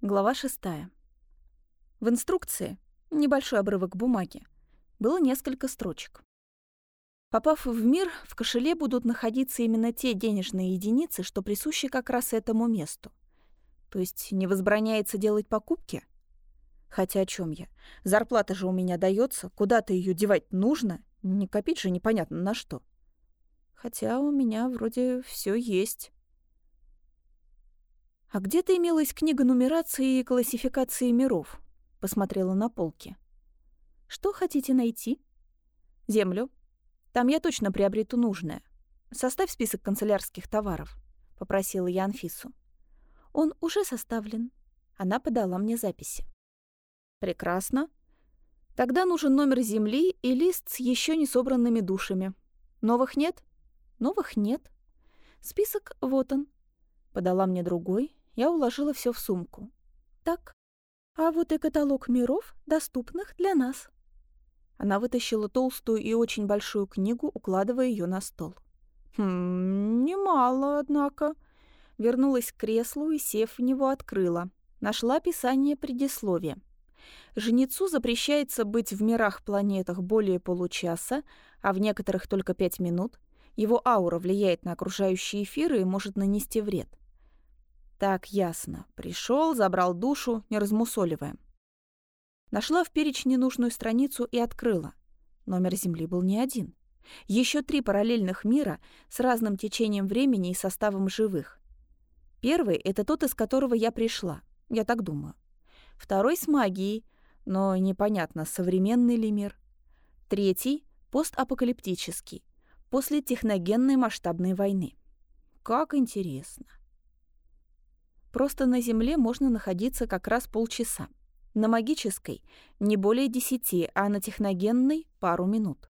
Глава шестая. В инструкции, небольшой обрывок бумаги, было несколько строчек. Попав в мир, в кошеле будут находиться именно те денежные единицы, что присущи как раз этому месту. То есть не возбраняется делать покупки? Хотя о чем я? Зарплата же у меня дается, куда-то ее девать нужно, не копить же непонятно на что. Хотя у меня вроде все есть. «А где-то имелась книга нумерации и классификации миров», — посмотрела на полки. «Что хотите найти?» «Землю. Там я точно приобрету нужное. Составь список канцелярских товаров», — попросила я Анфису. «Он уже составлен». Она подала мне записи. «Прекрасно. Тогда нужен номер земли и лист с еще не собранными душами. Новых нет?» «Новых нет. Список вот он». Подала мне другой, я уложила все в сумку. Так, а вот и каталог миров, доступных для нас. Она вытащила толстую и очень большую книгу, укладывая ее на стол. Хм, немало, однако. Вернулась к креслу и, сев в него, открыла. Нашла описание предисловия. Жнецу запрещается быть в мирах-планетах более получаса, а в некоторых только пять минут. Его аура влияет на окружающие эфиры и может нанести вред. Так, ясно. Пришел, забрал душу, не размусоливая. Нашла в перечне нужную страницу и открыла. Номер Земли был не один. Еще три параллельных мира с разным течением времени и составом живых. Первый — это тот, из которого я пришла. Я так думаю. Второй — с магией, но непонятно, современный ли мир. Третий — постапокалиптический, после техногенной масштабной войны. Как интересно. Просто на Земле можно находиться как раз полчаса. На магической — не более десяти, а на техногенной — пару минут.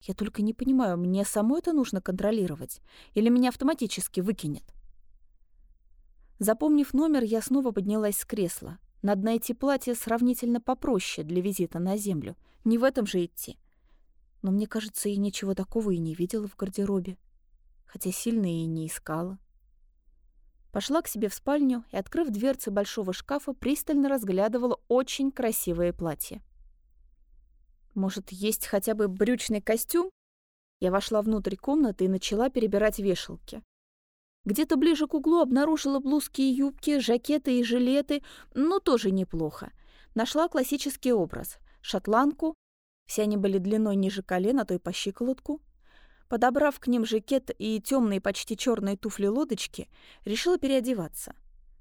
Я только не понимаю, мне самой это нужно контролировать? Или меня автоматически выкинет? Запомнив номер, я снова поднялась с кресла. Надо найти платье сравнительно попроще для визита на Землю. Не в этом же идти. Но мне кажется, я ничего такого и не видела в гардеробе. Хотя сильно и не искала. Пошла к себе в спальню и, открыв дверцы большого шкафа, пристально разглядывала очень красивое платье. Может, есть хотя бы брючный костюм? Я вошла внутрь комнаты и начала перебирать вешалки. Где-то ближе к углу обнаружила блузки и юбки, жакеты и жилеты, но тоже неплохо. Нашла классический образ — шотландку. Все они были длиной ниже колена, то и по щиколотку — Подобрав к ним жакет и темные почти черные туфли-лодочки, решила переодеваться.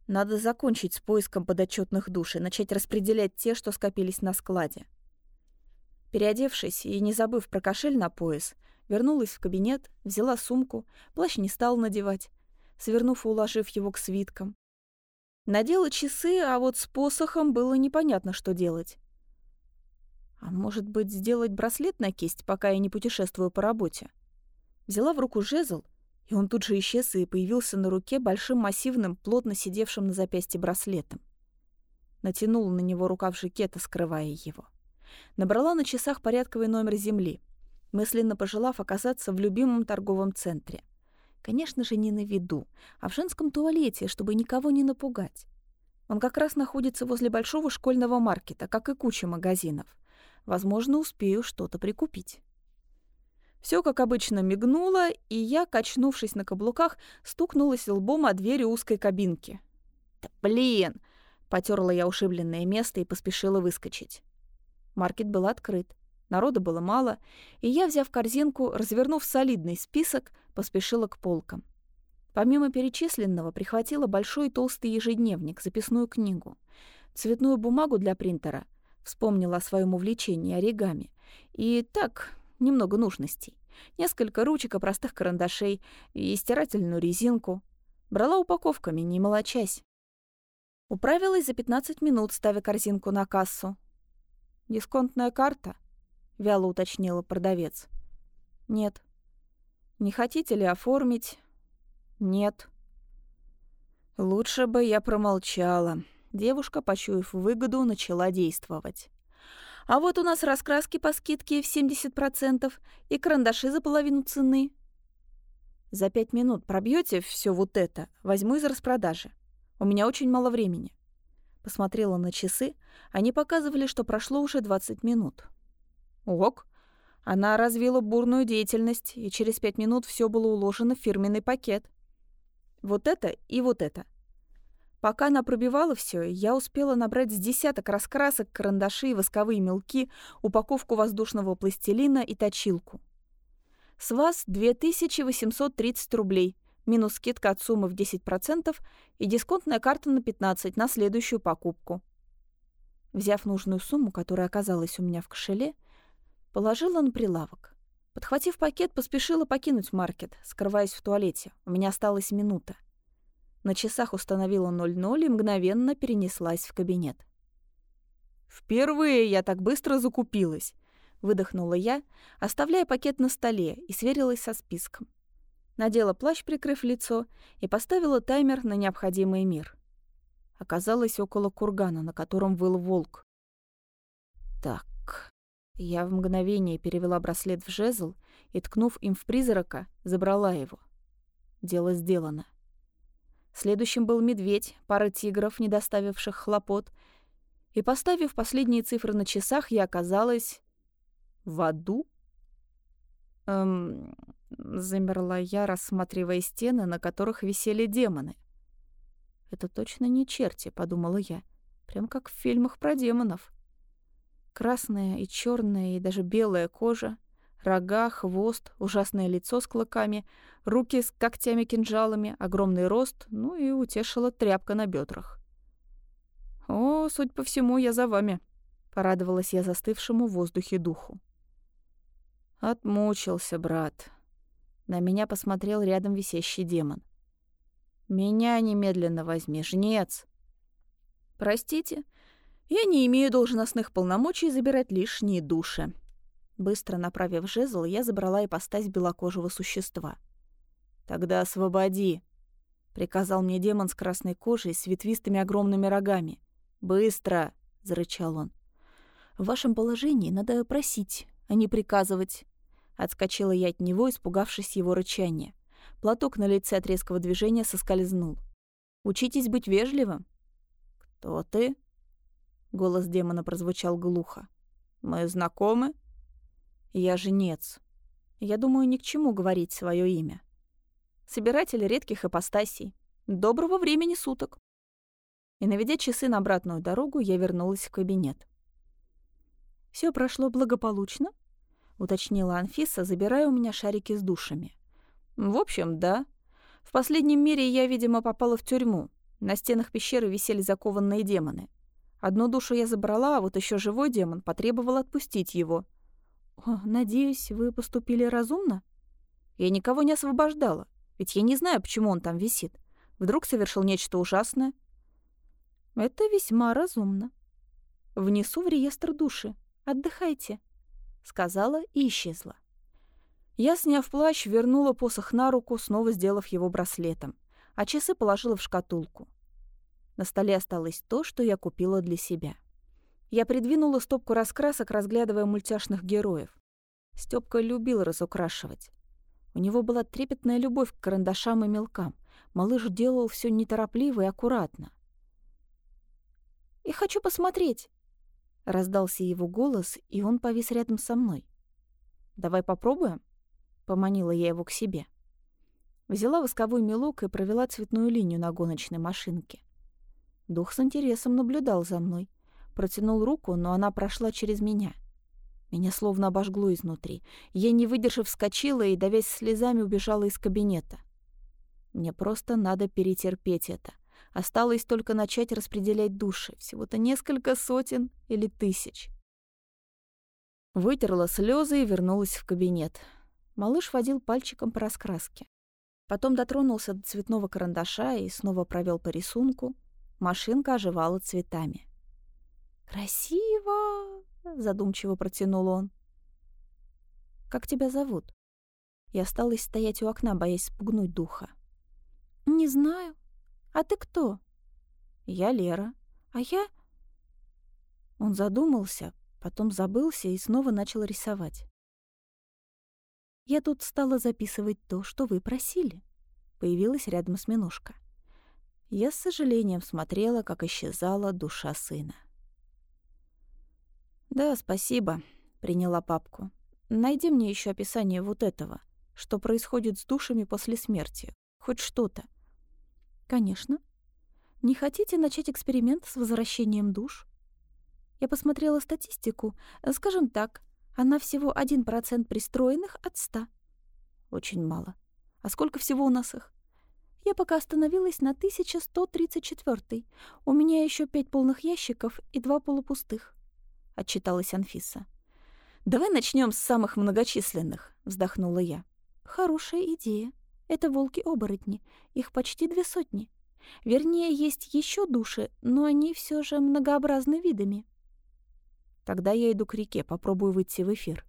Надо закончить с поиском подотчетных душ и начать распределять те, что скопились на складе. Переодевшись и не забыв про кошель на пояс, вернулась в кабинет, взяла сумку, плащ не стал надевать, свернув и уложив его к свиткам. Надела часы, а вот с посохом было непонятно, что делать. А может быть, сделать браслет на кисть, пока я не путешествую по работе? Взяла в руку жезл, и он тут же исчез и появился на руке большим массивным, плотно сидевшим на запястье браслетом. Натянула на него рукав жакета, скрывая его. Набрала на часах порядковый номер земли, мысленно пожелав оказаться в любимом торговом центре. Конечно же, не на виду, а в женском туалете, чтобы никого не напугать. Он как раз находится возле большого школьного маркета, как и куча магазинов. Возможно, успею что-то прикупить. Все, как обычно, мигнуло, и я, качнувшись на каблуках, стукнулась лбом о двери узкой кабинки. «Да блин!» — потерла я ушибленное место и поспешила выскочить. Маркет был открыт. Народа было мало, и я, взяв корзинку, развернув солидный список, поспешила к полкам. Помимо перечисленного, прихватила большой толстый ежедневник, записную книгу, цветную бумагу для принтера, вспомнила о своем увлечении оригами. И так, немного нужностей. Несколько ручек и простых карандашей и стирательную резинку. Брала упаковками, не молочась. Управилась за 15 минут, ставя корзинку на кассу. «Дисконтная карта?» — вяло уточнила продавец. «Нет». «Не хотите ли оформить?» «Нет». «Лучше бы я промолчала». Девушка, почуяв выгоду, начала действовать. А вот у нас раскраски по скидке в 70% и карандаши за половину цены. За пять минут пробьете все вот это, возьму из распродажи. У меня очень мало времени. Посмотрела на часы. Они показывали, что прошло уже 20 минут. Ок. Она развила бурную деятельность, и через пять минут все было уложено в фирменный пакет. Вот это и вот это. Пока она пробивала все, я успела набрать с десяток раскрасок, карандаши, восковые мелки, упаковку воздушного пластилина и точилку. С вас 2830 рублей, минус скидка от суммы в 10% и дисконтная карта на 15 на следующую покупку. Взяв нужную сумму, которая оказалась у меня в кошеле, положила на прилавок. Подхватив пакет, поспешила покинуть маркет, скрываясь в туалете. У меня осталась минута. На часах установила 00 и мгновенно перенеслась в кабинет. «Впервые я так быстро закупилась», — выдохнула я, оставляя пакет на столе и сверилась со списком. Надела плащ, прикрыв лицо, и поставила таймер на необходимый мир. Оказалось около кургана, на котором выл волк. Так, я в мгновение перевела браслет в жезл и, ткнув им в призрака, забрала его. Дело сделано. Следующим был медведь, пара тигров, не доставивших хлопот. И, поставив последние цифры на часах, я оказалась... в аду? Эм... Замерла я, рассматривая стены, на которых висели демоны. «Это точно не черти», — подумала я. «Прям как в фильмах про демонов». Красная и черная, и даже белая кожа, рога, хвост, ужасное лицо с клыками, руки с когтями-кинжалами, огромный рост, ну и утешила тряпка на бедрах. «О, суть по всему, я за вами», — порадовалась я застывшему в воздухе духу. «Отмучился, брат». На меня посмотрел рядом висящий демон. «Меня немедленно возьми, жнец». «Простите, я не имею должностных полномочий забирать лишние души». Быстро направив жезл, я забрала ипостась белокожего существа — «Тогда освободи», — приказал мне демон с красной кожей с ветвистыми огромными рогами. «Быстро!» — зарычал он. «В вашем положении надо просить, а не приказывать». Отскочила я от него, испугавшись его рычания. Платок на лице от резкого движения соскользнул. «Учитесь быть вежливым». «Кто ты?» Голос демона прозвучал глухо. «Мы знакомы?» «Я женец. Я думаю, ни к чему говорить свое имя собиратель редких ипостасей. Доброго времени суток. И наведя часы на обратную дорогу, я вернулась в кабинет. Все прошло благополучно?» — уточнила Анфиса, забирая у меня шарики с душами. «В общем, да. В последнем мире я, видимо, попала в тюрьму. На стенах пещеры висели закованные демоны. Одну душу я забрала, а вот еще живой демон потребовал отпустить его. О, надеюсь, вы поступили разумно? Я никого не освобождала. Ведь я не знаю, почему он там висит. Вдруг совершил нечто ужасное. Это весьма разумно. Внесу в реестр души. Отдыхайте, сказала и исчезла. Я, сняв плащ, вернула посох на руку, снова сделав его браслетом, а часы положила в шкатулку. На столе осталось то, что я купила для себя. Я придвинула стопку раскрасок, разглядывая мультяшных героев. Стёпка любил разукрашивать. У него была трепетная любовь к карандашам и мелкам. Малыш делал все неторопливо и аккуратно. «Я хочу посмотреть!» Раздался его голос, и он повис рядом со мной. «Давай попробуем?» Поманила я его к себе. Взяла восковой мелок и провела цветную линию на гоночной машинке. Дух с интересом наблюдал за мной. Протянул руку, но она прошла через меня. Меня словно обожгло изнутри. Я, не выдержав, вскочила и, давясь слезами, убежала из кабинета. Мне просто надо перетерпеть это. Осталось только начать распределять души. Всего-то несколько сотен или тысяч. Вытерла слезы и вернулась в кабинет. Малыш водил пальчиком по раскраске. Потом дотронулся до цветного карандаша и снова провел по рисунку. Машинка оживала цветами. «Красиво!» задумчиво протянул он. Как тебя зовут? Я осталась стоять у окна, боясь спугнуть духа. Не знаю. А ты кто? Я Лера. А я Он задумался, потом забылся и снова начал рисовать. Я тут стала записывать то, что вы просили. Появилась рядом с Минушка. Я с сожалением смотрела, как исчезала душа сына. «Да, спасибо», — приняла папку. «Найди мне еще описание вот этого, что происходит с душами после смерти. Хоть что-то». «Конечно. Не хотите начать эксперимент с возвращением душ?» Я посмотрела статистику. Скажем так, она всего 1% пристроенных от 100. Очень мало. А сколько всего у нас их? Я пока остановилась на 1134. У меня еще пять полных ящиков и два полупустых. Отчиталась Анфиса. «Давай начнем с самых многочисленных», — вздохнула я. «Хорошая идея. Это волки-оборотни. Их почти две сотни. Вернее, есть еще души, но они все же многообразны видами. Тогда я иду к реке, попробую выйти в эфир.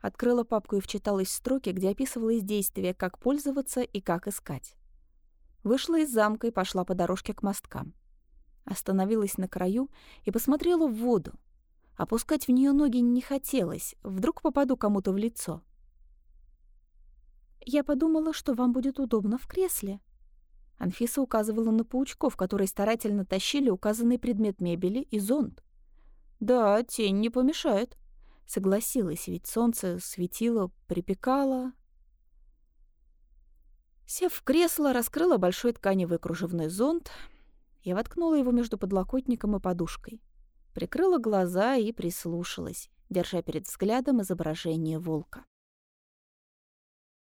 Открыла папку и вчиталась в строки, где описывалось действие, как пользоваться и как искать. Вышла из замка и пошла по дорожке к мосткам. Остановилась на краю и посмотрела в воду. Опускать в нее ноги не хотелось, вдруг попаду кому-то в лицо. «Я подумала, что вам будет удобно в кресле». Анфиса указывала на паучков, которые старательно тащили указанный предмет мебели и зонт. «Да, тень не помешает», — согласилась, ведь солнце светило, припекало. Сев в кресло, раскрыла большой тканевый кружевной зонт. Я воткнула его между подлокотником и подушкой. Прикрыла глаза и прислушалась, держа перед взглядом изображение волка.